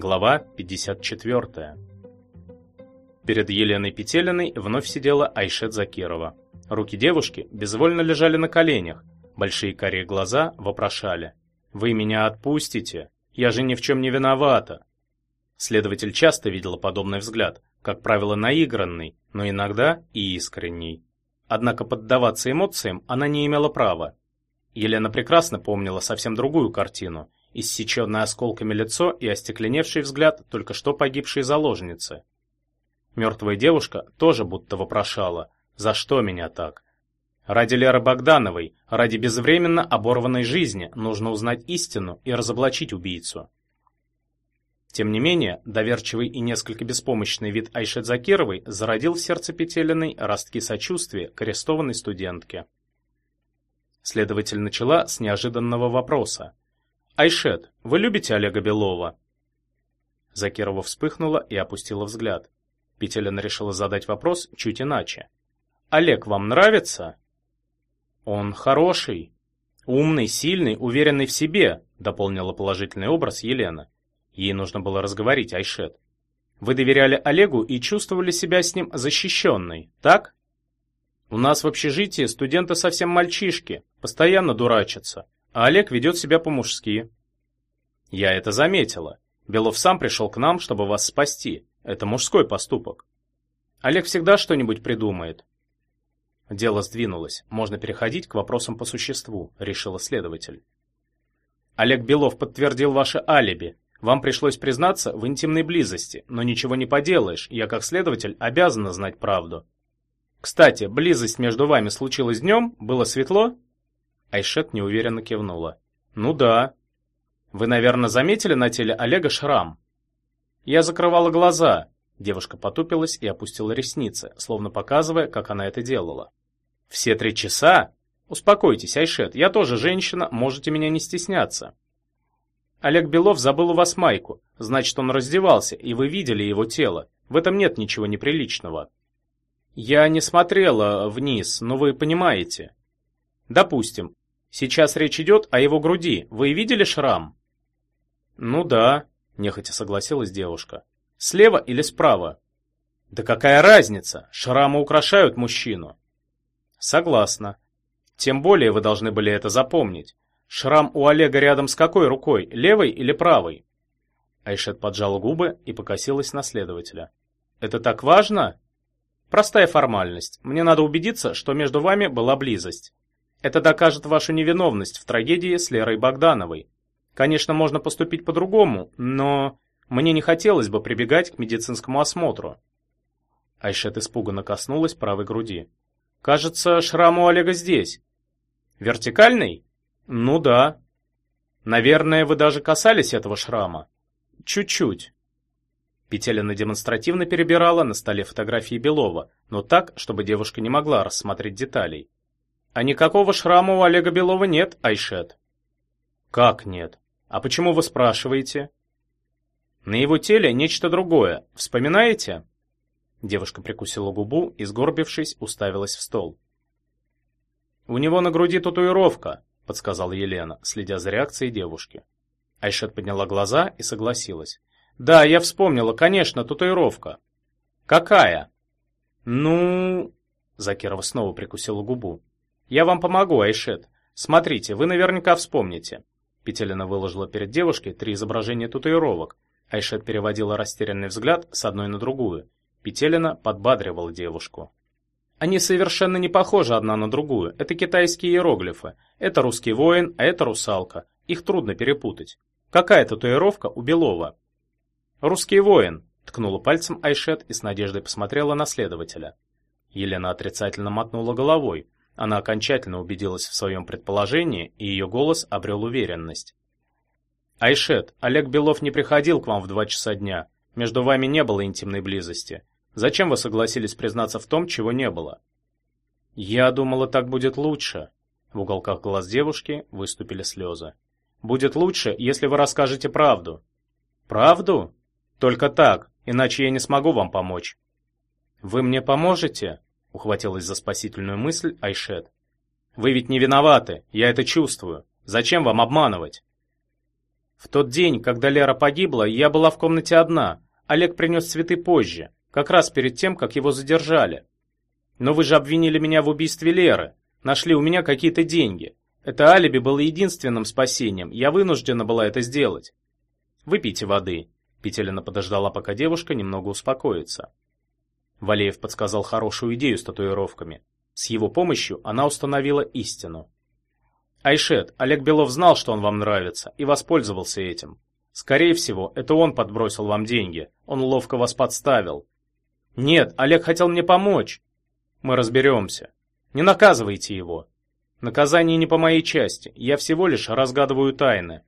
Глава 54. Перед Еленой Петелиной вновь сидела Айшет Закирова. Руки девушки безвольно лежали на коленях, большие карие глаза вопрошали. «Вы меня отпустите? Я же ни в чем не виновата!» Следователь часто видела подобный взгляд, как правило, наигранный, но иногда и искренний. Однако поддаваться эмоциям она не имела права. Елена прекрасно помнила совсем другую картину – иссеченное осколками лицо и остекленевший взгляд только что погибшей заложницы. Мертвая девушка тоже будто вопрошала, за что меня так? Ради Леры Богдановой, ради безвременно оборванной жизни нужно узнать истину и разоблачить убийцу. Тем не менее, доверчивый и несколько беспомощный вид Айшет Закировой зародил в сердце Петелиной ростки сочувствия к арестованной студентке. Следователь начала с неожиданного вопроса. «Айшет, вы любите Олега Белова?» Закирова вспыхнула и опустила взгляд. Петелина решила задать вопрос чуть иначе. «Олег вам нравится?» «Он хороший, умный, сильный, уверенный в себе», дополнила положительный образ Елена. Ей нужно было разговорить Айшет. «Вы доверяли Олегу и чувствовали себя с ним защищенной, так?» «У нас в общежитии студенты совсем мальчишки, постоянно дурачатся а Олег ведет себя по-мужски. Я это заметила. Белов сам пришел к нам, чтобы вас спасти. Это мужской поступок. Олег всегда что-нибудь придумает. Дело сдвинулось. Можно переходить к вопросам по существу, решил следователь. Олег Белов подтвердил ваше алиби. Вам пришлось признаться в интимной близости, но ничего не поделаешь. Я как следователь обязана знать правду. Кстати, близость между вами случилась днем? Было светло? Айшет неуверенно кивнула. «Ну да. Вы, наверное, заметили на теле Олега шрам?» «Я закрывала глаза». Девушка потупилась и опустила ресницы, словно показывая, как она это делала. «Все три часа? Успокойтесь, Айшет, я тоже женщина, можете меня не стесняться». Олег Белов забыл у вас майку, значит, он раздевался, и вы видели его тело. В этом нет ничего неприличного. Я не смотрела вниз, но вы понимаете. Допустим, Сейчас речь идет о его груди. Вы видели шрам? Ну да, нехотя согласилась девушка. Слева или справа? Да какая разница? Шрамы украшают мужчину. Согласна. Тем более вы должны были это запомнить. Шрам у Олега рядом с какой рукой, левой или правой? Айшет поджала губы и покосилась на следователя. Это так важно? Простая формальность. Мне надо убедиться, что между вами была близость. Это докажет вашу невиновность в трагедии с Лерой Богдановой. Конечно, можно поступить по-другому, но мне не хотелось бы прибегать к медицинскому осмотру. Айшет испуганно коснулась правой груди. Кажется, шрам у Олега здесь. Вертикальный? Ну да. Наверное, вы даже касались этого шрама. Чуть-чуть. Петелина демонстративно перебирала на столе фотографии Белова, но так, чтобы девушка не могла рассмотреть деталей. А никакого шрама у Олега Белова нет, Айшет. Как нет? А почему вы спрашиваете? На его теле нечто другое. Вспоминаете? Девушка прикусила губу и, сгорбившись, уставилась в стол. У него на груди татуировка, подсказала Елена, следя за реакцией девушки. Айшет подняла глаза и согласилась. Да, я вспомнила, конечно, татуировка. Какая? Ну, Закирова снова прикусила губу. «Я вам помогу, Айшет. Смотрите, вы наверняка вспомните». Петелина выложила перед девушкой три изображения татуировок. Айшет переводила растерянный взгляд с одной на другую. Петелина подбадривала девушку. Они совершенно не похожи одна на другую. Это китайские иероглифы. Это русский воин, а это русалка. Их трудно перепутать. Какая татуировка у Белова? Русский воин, ткнула пальцем Айшет и с надеждой посмотрела на следователя. Елена отрицательно мотнула головой. Она окончательно убедилась в своем предположении, и ее голос обрел уверенность. «Айшет, Олег Белов не приходил к вам в два часа дня. Между вами не было интимной близости. Зачем вы согласились признаться в том, чего не было?» «Я думала, так будет лучше». В уголках глаз девушки выступили слезы. «Будет лучше, если вы расскажете правду». «Правду? Только так, иначе я не смогу вам помочь». «Вы мне поможете?» Ухватилась за спасительную мысль Айшет. Вы ведь не виноваты, я это чувствую. Зачем вам обманывать? В тот день, когда Лера погибла, я была в комнате одна. Олег принес цветы позже, как раз перед тем, как его задержали. Но вы же обвинили меня в убийстве Леры. Нашли у меня какие-то деньги. Это алиби было единственным спасением. Я вынуждена была это сделать. Выпейте воды. Петелина подождала, пока девушка немного успокоится. Валеев подсказал хорошую идею с татуировками. С его помощью она установила истину. Айшет, Олег Белов знал, что он вам нравится, и воспользовался этим. Скорее всего, это он подбросил вам деньги. Он ловко вас подставил. Нет, Олег хотел мне помочь. Мы разберемся. Не наказывайте его. Наказание не по моей части. Я всего лишь разгадываю тайны.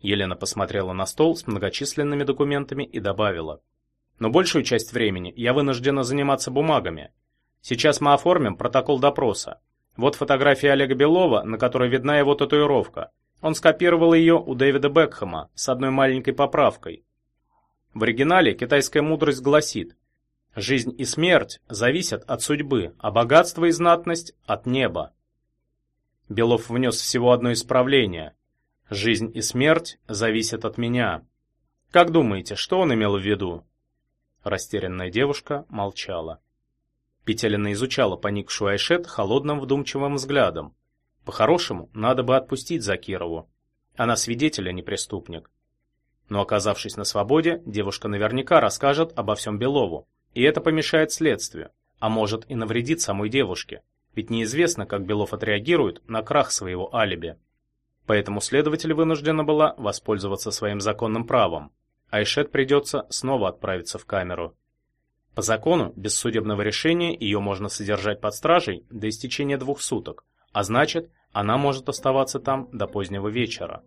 Елена посмотрела на стол с многочисленными документами и добавила: "Но большую часть времени я вынуждена заниматься бумагами. Сейчас мы оформим протокол допроса. Вот фотография Олега Белова, на которой видна его татуировка. Он скопировал ее у Дэвида Бекхэма с одной маленькой поправкой. В оригинале китайская мудрость гласит: жизнь и смерть зависят от судьбы, а богатство и знатность от неба. Белов внес всего одно исправление. Жизнь и смерть зависят от меня. Как думаете, что он имел в виду? Растерянная девушка молчала. Петелина изучала поникшую Айшет холодным вдумчивым взглядом. По-хорошему, надо бы отпустить Закирову. Она свидетель, а не преступник. Но оказавшись на свободе, девушка наверняка расскажет обо всем Белову, и это помешает следствию, а может и навредит самой девушке, ведь неизвестно, как Белов отреагирует на крах своего алиби. Поэтому следователь вынуждена была воспользоваться своим законным правом. Айшет придется снова отправиться в камеру. По закону, без судебного решения ее можно содержать под стражей до истечения двух суток, а значит, она может оставаться там до позднего вечера.